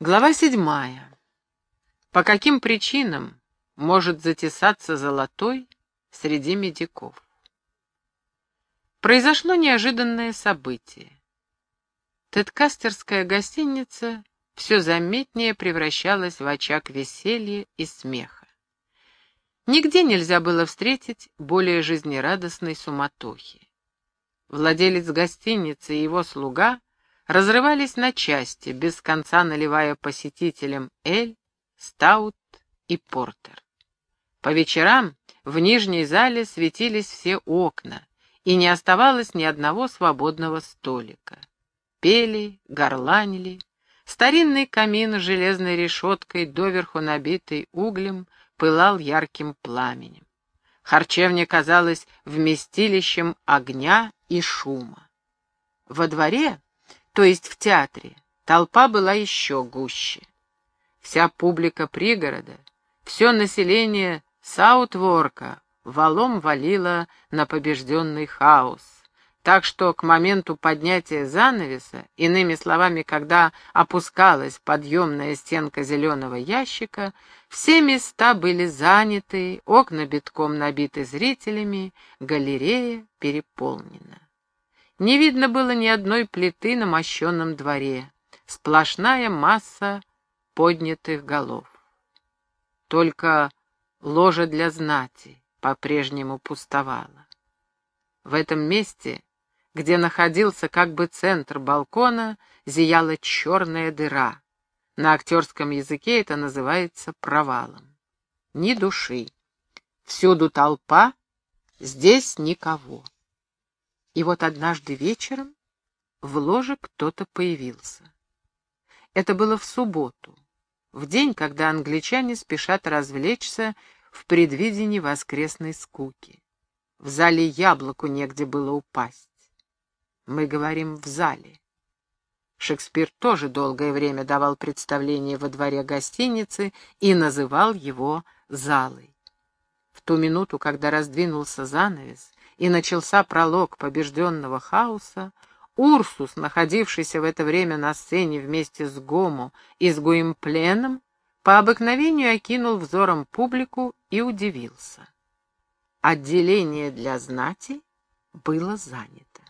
Глава седьмая. По каким причинам может затесаться золотой среди медиков? Произошло неожиданное событие. Тедкастерская гостиница все заметнее превращалась в очаг веселья и смеха. Нигде нельзя было встретить более жизнерадостной суматохи. Владелец гостиницы и его слуга разрывались на части, без конца наливая посетителям эль, стаут и портер. По вечерам в нижней зале светились все окна, и не оставалось ни одного свободного столика. Пели, горланили. Старинный камин с железной решеткой, доверху набитый углем, пылал ярким пламенем. Харчевня казалась вместилищем огня и шума. Во дворе то есть в театре, толпа была еще гуще. Вся публика пригорода, все население Саутворка валом валило на побежденный хаос, так что к моменту поднятия занавеса, иными словами, когда опускалась подъемная стенка зеленого ящика, все места были заняты, окна битком набиты зрителями, галерея переполнена. Не видно было ни одной плиты на мощенном дворе. Сплошная масса поднятых голов. Только ложа для знати по-прежнему пустовала. В этом месте, где находился как бы центр балкона, зияла черная дыра. На актерском языке это называется провалом. Ни души. Всюду толпа, здесь никого. И вот однажды вечером в ложе кто-то появился. Это было в субботу, в день, когда англичане спешат развлечься в предвидении воскресной скуки. В зале яблоку негде было упасть. Мы говорим «в зале». Шекспир тоже долгое время давал представление во дворе гостиницы и называл его «залой». В ту минуту, когда раздвинулся занавес, и начался пролог побежденного хаоса, Урсус, находившийся в это время на сцене вместе с Гому и с Гуимпленом, по обыкновению окинул взором публику и удивился. Отделение для знати было занято.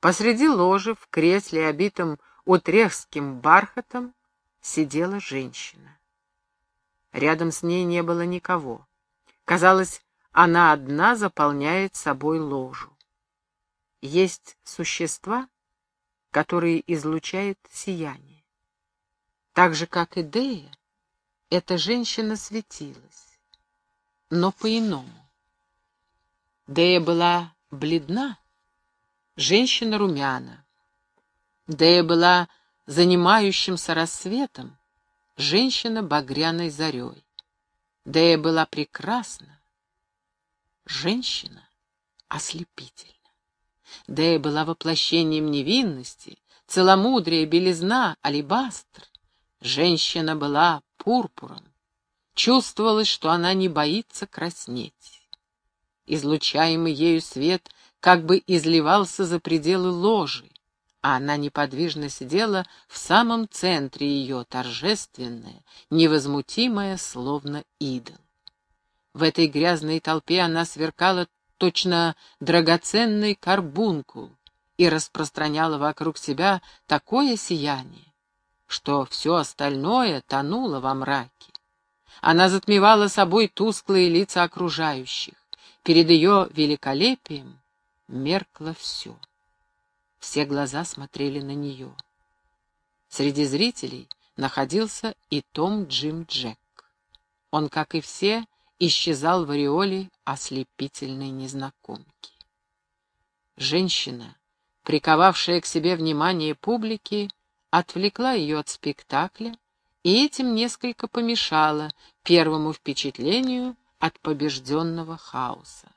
Посреди ложи, в кресле, обитом утрехским бархатом, сидела женщина. Рядом с ней не было никого. Казалось, она одна заполняет собой ложу. Есть существа, которые излучают сияние. Так же, как и Дея, эта женщина светилась, но по-иному. Дея была бледна, женщина румяна. Дея была занимающимся рассветом, женщина багряной зарей. Дея была прекрасна, Женщина ослепительна. Дея была воплощением невинности, целомудрия, белизна, алебастр. Женщина была пурпуром. Чувствовалось, что она не боится краснеть. Излучаемый ею свет как бы изливался за пределы ложи, а она неподвижно сидела в самом центре ее, торжественная, невозмутимая, словно идол. В этой грязной толпе она сверкала точно драгоценный карбункул и распространяла вокруг себя такое сияние, что все остальное тонуло во мраке. Она затмевала собой тусклые лица окружающих. Перед ее великолепием меркло все. Все глаза смотрели на нее. Среди зрителей находился и Том Джим Джек. Он, как и все, исчезал в ореоле ослепительной незнакомки. Женщина, приковавшая к себе внимание публики, отвлекла ее от спектакля и этим несколько помешала первому впечатлению от побежденного хаоса.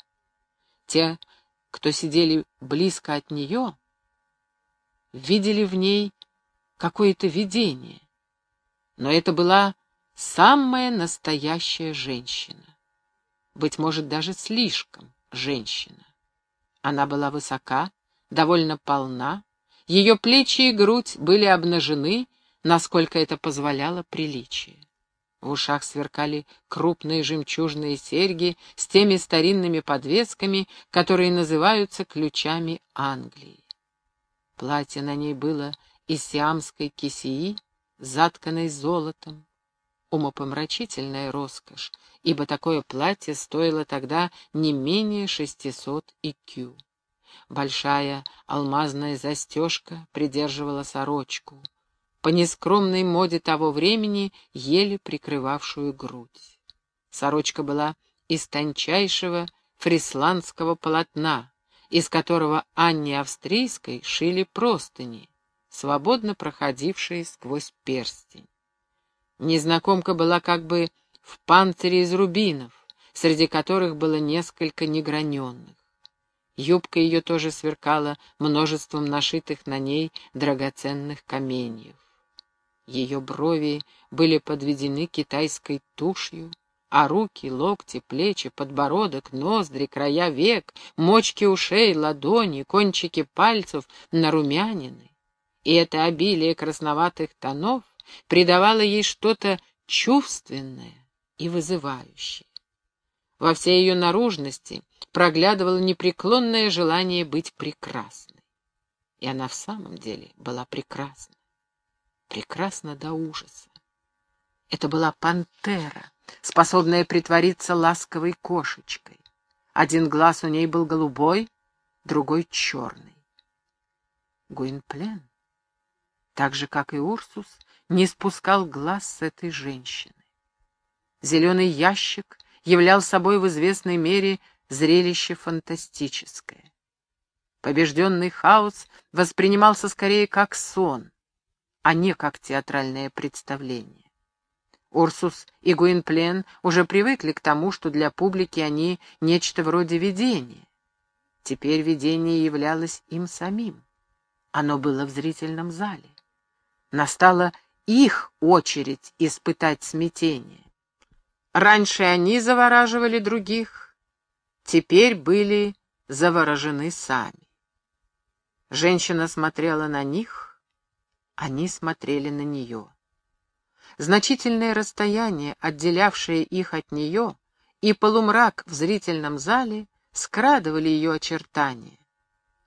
Те, кто сидели близко от нее, видели в ней какое-то видение, но это была самая настоящая женщина. Быть может, даже слишком женщина. Она была высока, довольно полна, ее плечи и грудь были обнажены, насколько это позволяло приличие. В ушах сверкали крупные жемчужные серьги с теми старинными подвесками, которые называются ключами Англии. Платье на ней было из сиамской кисеи, затканной золотом. Умопомрачительная роскошь, ибо такое платье стоило тогда не менее шестисот икю. Большая алмазная застежка придерживала сорочку — по нескромной моде того времени, еле прикрывавшую грудь. Сорочка была из тончайшего фрисландского полотна, из которого Анне Австрийской шили простыни, свободно проходившие сквозь перстень. Незнакомка была как бы в панцире из рубинов, среди которых было несколько неграненных. Юбка ее тоже сверкала множеством нашитых на ней драгоценных каменьев. Ее брови были подведены китайской тушью, а руки, локти, плечи, подбородок, ноздри, края век, мочки ушей, ладони, кончики пальцев нарумянины. И это обилие красноватых тонов придавало ей что-то чувственное и вызывающее. Во всей ее наружности проглядывало непреклонное желание быть прекрасной. И она в самом деле была прекрасна прекрасно до ужаса. Это была пантера, способная притвориться ласковой кошечкой. Один глаз у ней был голубой, другой — черный. Гуинплен, так же, как и Урсус, не спускал глаз с этой женщины. Зеленый ящик являл собой в известной мере зрелище фантастическое. Побежденный хаос воспринимался скорее как сон — а не как театральное представление. Урсус и Гуинплен уже привыкли к тому, что для публики они нечто вроде видения. Теперь видение являлось им самим. Оно было в зрительном зале. Настала их очередь испытать смятение. Раньше они завораживали других, теперь были заворожены сами. Женщина смотрела на них, они смотрели на нее. Значительное расстояние, отделявшее их от нее, и полумрак в зрительном зале скрадывали ее очертания.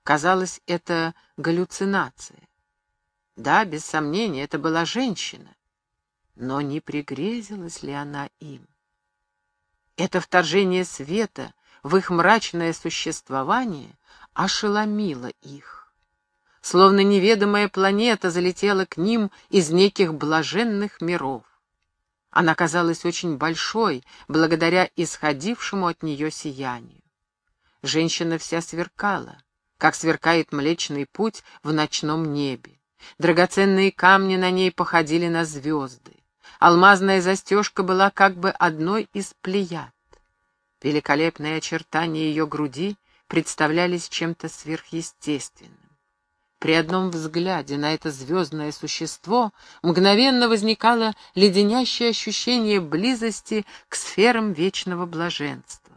Казалось, это галлюцинация. Да, без сомнения, это была женщина. Но не пригрезилась ли она им? Это вторжение света в их мрачное существование ошеломило их словно неведомая планета залетела к ним из неких блаженных миров. Она казалась очень большой, благодаря исходившему от нее сиянию. Женщина вся сверкала, как сверкает Млечный Путь в ночном небе. Драгоценные камни на ней походили на звезды. Алмазная застежка была как бы одной из плеяд. Великолепные очертания ее груди представлялись чем-то сверхъестественным. При одном взгляде на это звездное существо мгновенно возникало леденящее ощущение близости к сферам вечного блаженства.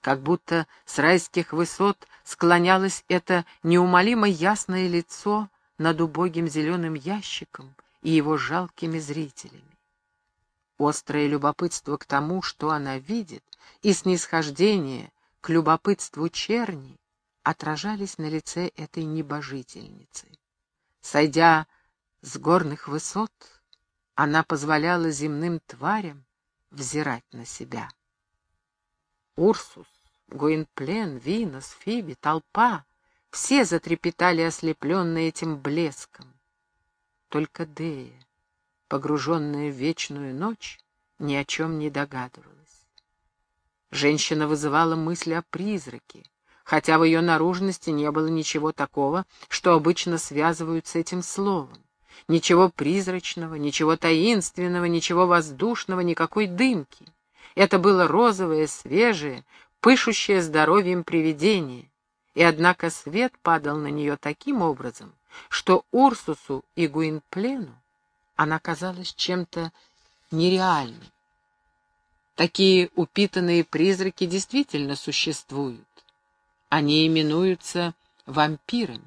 Как будто с райских высот склонялось это неумолимо ясное лицо над убогим зеленым ящиком и его жалкими зрителями. Острое любопытство к тому, что она видит, и снисхождение к любопытству черни отражались на лице этой небожительницы. Сойдя с горных высот, она позволяла земным тварям взирать на себя. Урсус, Гуинплен, Винос, Фиби, толпа — все затрепетали, ослепленные этим блеском. Только Дея, погруженная в вечную ночь, ни о чем не догадывалась. Женщина вызывала мысли о призраке, хотя в ее наружности не было ничего такого, что обычно связывают с этим словом. Ничего призрачного, ничего таинственного, ничего воздушного, никакой дымки. Это было розовое, свежее, пышущее здоровьем привидение. И однако свет падал на нее таким образом, что Урсусу и Гуинплену она казалась чем-то нереальным. Такие упитанные призраки действительно существуют. Они именуются вампирами.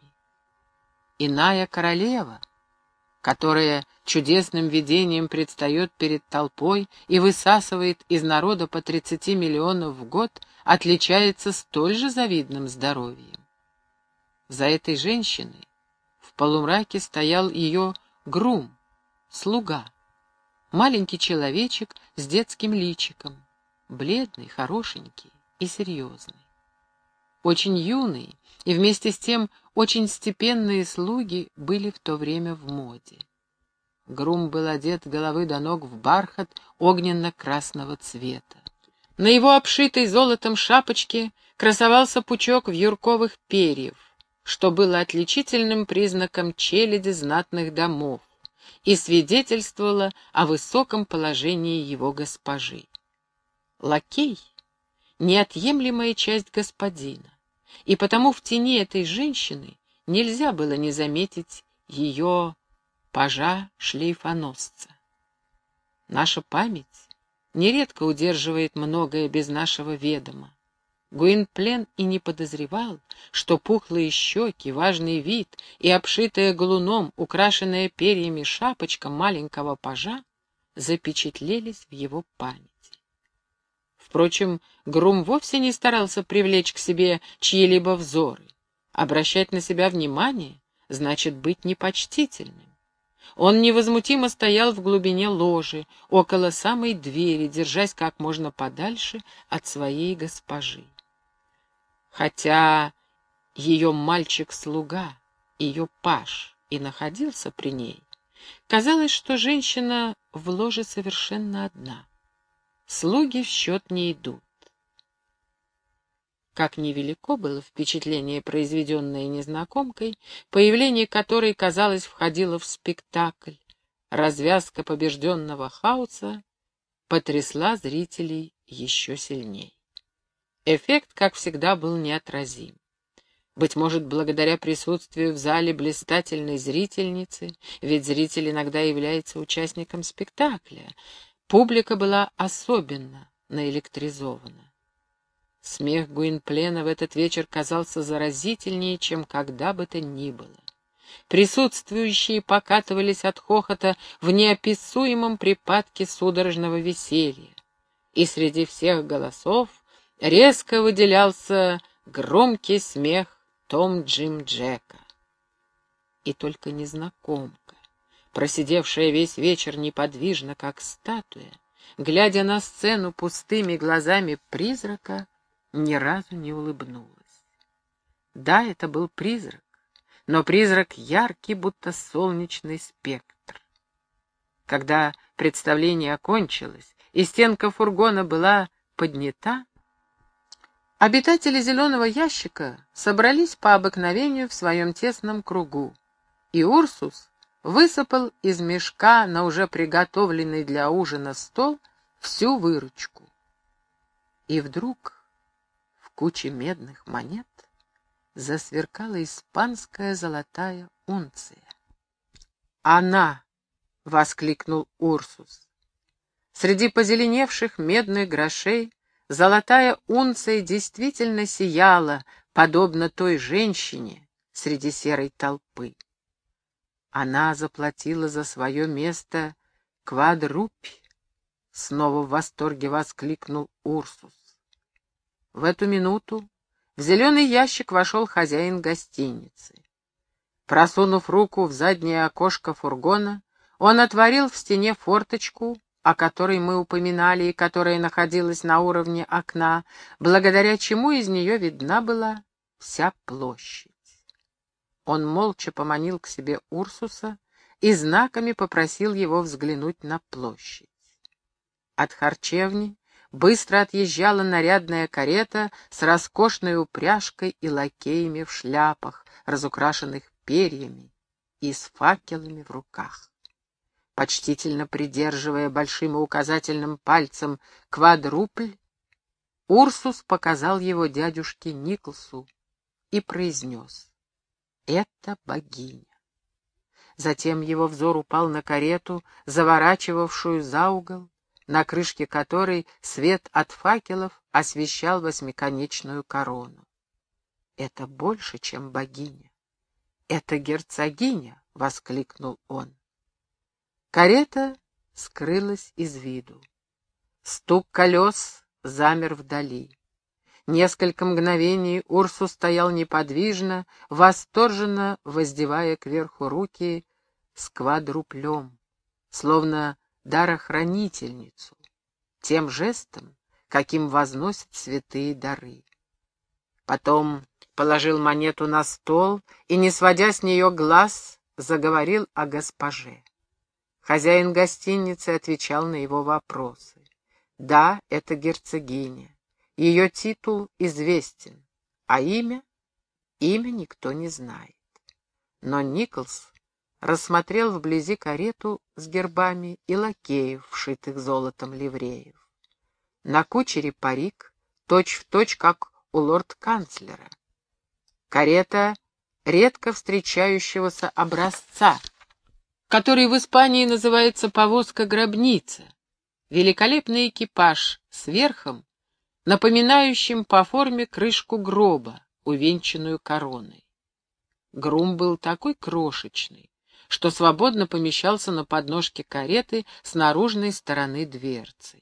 Иная королева, которая чудесным видением предстает перед толпой и высасывает из народа по 30 миллионов в год, отличается столь же завидным здоровьем. За этой женщиной в полумраке стоял ее грум, слуга, маленький человечек с детским личиком, бледный, хорошенький и серьезный. Очень юные и вместе с тем очень степенные слуги были в то время в моде. Грум был одет головы до ног в бархат огненно-красного цвета. На его обшитой золотом шапочке красовался пучок вьюрковых перьев, что было отличительным признаком челяди знатных домов и свидетельствовало о высоком положении его госпожи. Лакей — неотъемлемая часть господина, и потому в тени этой женщины нельзя было не заметить ее пажа-шлейфоносца. Наша память нередко удерживает многое без нашего ведома. Гуинплен и не подозревал, что пухлые щеки, важный вид и обшитая галуном, украшенная перьями шапочка маленького пажа запечатлелись в его памяти. Впрочем, Грум вовсе не старался привлечь к себе чьи-либо взоры. Обращать на себя внимание значит быть непочтительным. Он невозмутимо стоял в глубине ложи, около самой двери, держась как можно подальше от своей госпожи. Хотя ее мальчик-слуга, ее паш, и находился при ней, казалось, что женщина в ложе совершенно одна. Слуги в счет не идут. Как невелико было впечатление, произведенное незнакомкой, появление которой, казалось, входило в спектакль. Развязка побежденного хаоса потрясла зрителей еще сильнее. Эффект, как всегда, был неотразим. Быть может, благодаря присутствию в зале блистательной зрительницы, ведь зритель иногда является участником спектакля, публика была особенно наэлектризована. Смех Гуинплена в этот вечер казался заразительнее, чем когда бы то ни было. Присутствующие покатывались от хохота в неописуемом припадке судорожного веселья. И среди всех голосов резко выделялся громкий смех Том Джим Джека. И только незнакомка, просидевшая весь вечер неподвижно, как статуя, глядя на сцену пустыми глазами призрака, ни разу не улыбнулась. Да, это был призрак, но призрак яркий, будто солнечный спектр. Когда представление окончилось и стенка фургона была поднята, обитатели зеленого ящика собрались по обыкновению в своем тесном кругу, и Урсус высыпал из мешка на уже приготовленный для ужина стол всю выручку. И вдруг куче медных монет засверкала испанская золотая унция. «Она!» — воскликнул Урсус. Среди позеленевших медных грошей золотая унция действительно сияла, подобно той женщине среди серой толпы. Она заплатила за свое место квадрупь, снова в восторге воскликнул Урсус. В эту минуту в зеленый ящик вошел хозяин гостиницы. Просунув руку в заднее окошко фургона, он отворил в стене форточку, о которой мы упоминали и которая находилась на уровне окна, благодаря чему из нее видна была вся площадь. Он молча поманил к себе Урсуса и знаками попросил его взглянуть на площадь. От харчевни быстро отъезжала нарядная карета с роскошной упряжкой и лакеями в шляпах, разукрашенных перьями и с факелами в руках. Почтительно придерживая большим и указательным пальцем квадрупль, Урсус показал его дядюшке Николсу и произнес «Это богиня». Затем его взор упал на карету, заворачивавшую за угол, на крышке которой свет от факелов освещал восьмиконечную корону. «Это больше, чем богиня. Это герцогиня!» — воскликнул он. Карета скрылась из виду. Стук колес замер вдали. Несколько мгновений Урсу стоял неподвижно, восторженно воздевая кверху руки с квадруплем, словно дарохранительницу, тем жестом, каким возносят святые дары. Потом положил монету на стол и, не сводя с нее глаз, заговорил о госпоже. Хозяин гостиницы отвечал на его вопросы. Да, это герцогиня. Ее титул известен, а имя? Имя никто не знает. Но Николс рассмотрел вблизи карету с гербами и лакеев, вшитых золотом ливреев. На кучере парик, точь-в-точь, точь, как у лорд-канцлера. Карета редко встречающегося образца, который в Испании называется повозка-гробница. Великолепный экипаж с верхом, напоминающим по форме крышку гроба, увенчанную короной. Грум был такой крошечный, что свободно помещался на подножке кареты с наружной стороны дверцы.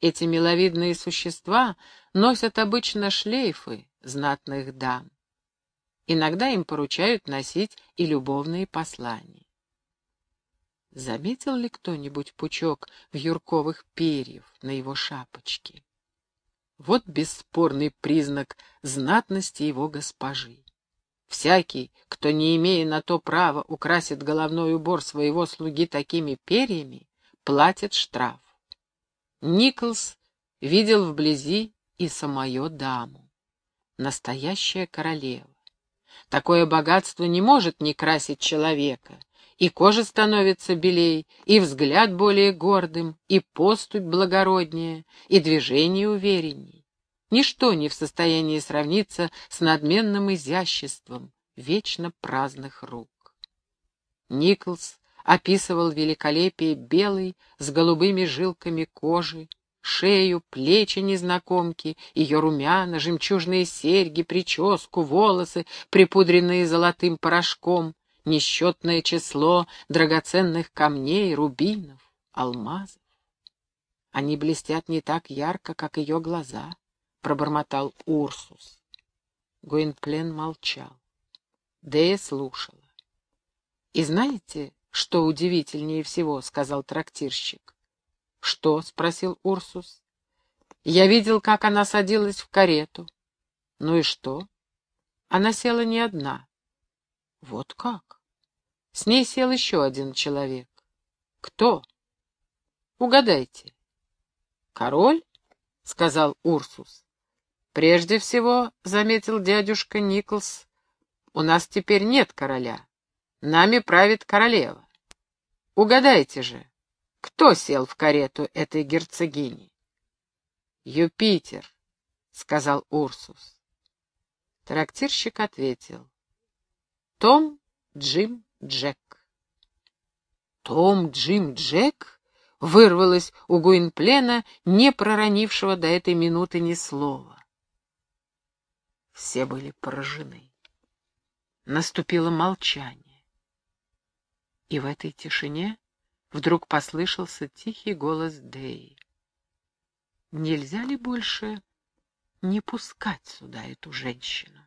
Эти миловидные существа носят обычно шлейфы знатных дам. Иногда им поручают носить и любовные послания. Заметил ли кто-нибудь пучок вьюрковых перьев на его шапочке? Вот бесспорный признак знатности его госпожи. Всякий, кто, не имея на то права, украсит головной убор своего слуги такими перьями, платит штраф. Николс видел вблизи и самую даму, настоящая королева. Такое богатство не может не красить человека, и кожа становится белей, и взгляд более гордым, и поступь благороднее, и движение уверенней. Ничто не в состоянии сравниться с надменным изяществом вечно праздных рук. Николс описывал великолепие белой с голубыми жилками кожи, шею, плечи незнакомки, ее румяна, жемчужные серьги, прическу, волосы, припудренные золотым порошком, несчетное число драгоценных камней, рубинов, алмазов. Они блестят не так ярко, как ее глаза, — пробормотал Урсус. Гуинплен молчал. Дея слушала. — И знаете, что удивительнее всего, — сказал трактирщик. — Что? — спросил Урсус. — Я видел, как она садилась в карету. — Ну и что? Она села не одна. — Вот как? С ней сел еще один человек. Кто? Угадайте. Король? — сказал Урсус. Прежде всего, — заметил дядюшка Николс, — у нас теперь нет короля. Нами правит королева. Угадайте же, кто сел в карету этой герцогини? Юпитер, — сказал Урсус. Трактирщик ответил. Том Джим Джек. Том, Джим, Джек вырвалось у Гуинплена, не проронившего до этой минуты ни слова. Все были поражены. Наступило молчание. И в этой тишине вдруг послышался тихий голос Деи. Нельзя ли больше не пускать сюда эту женщину?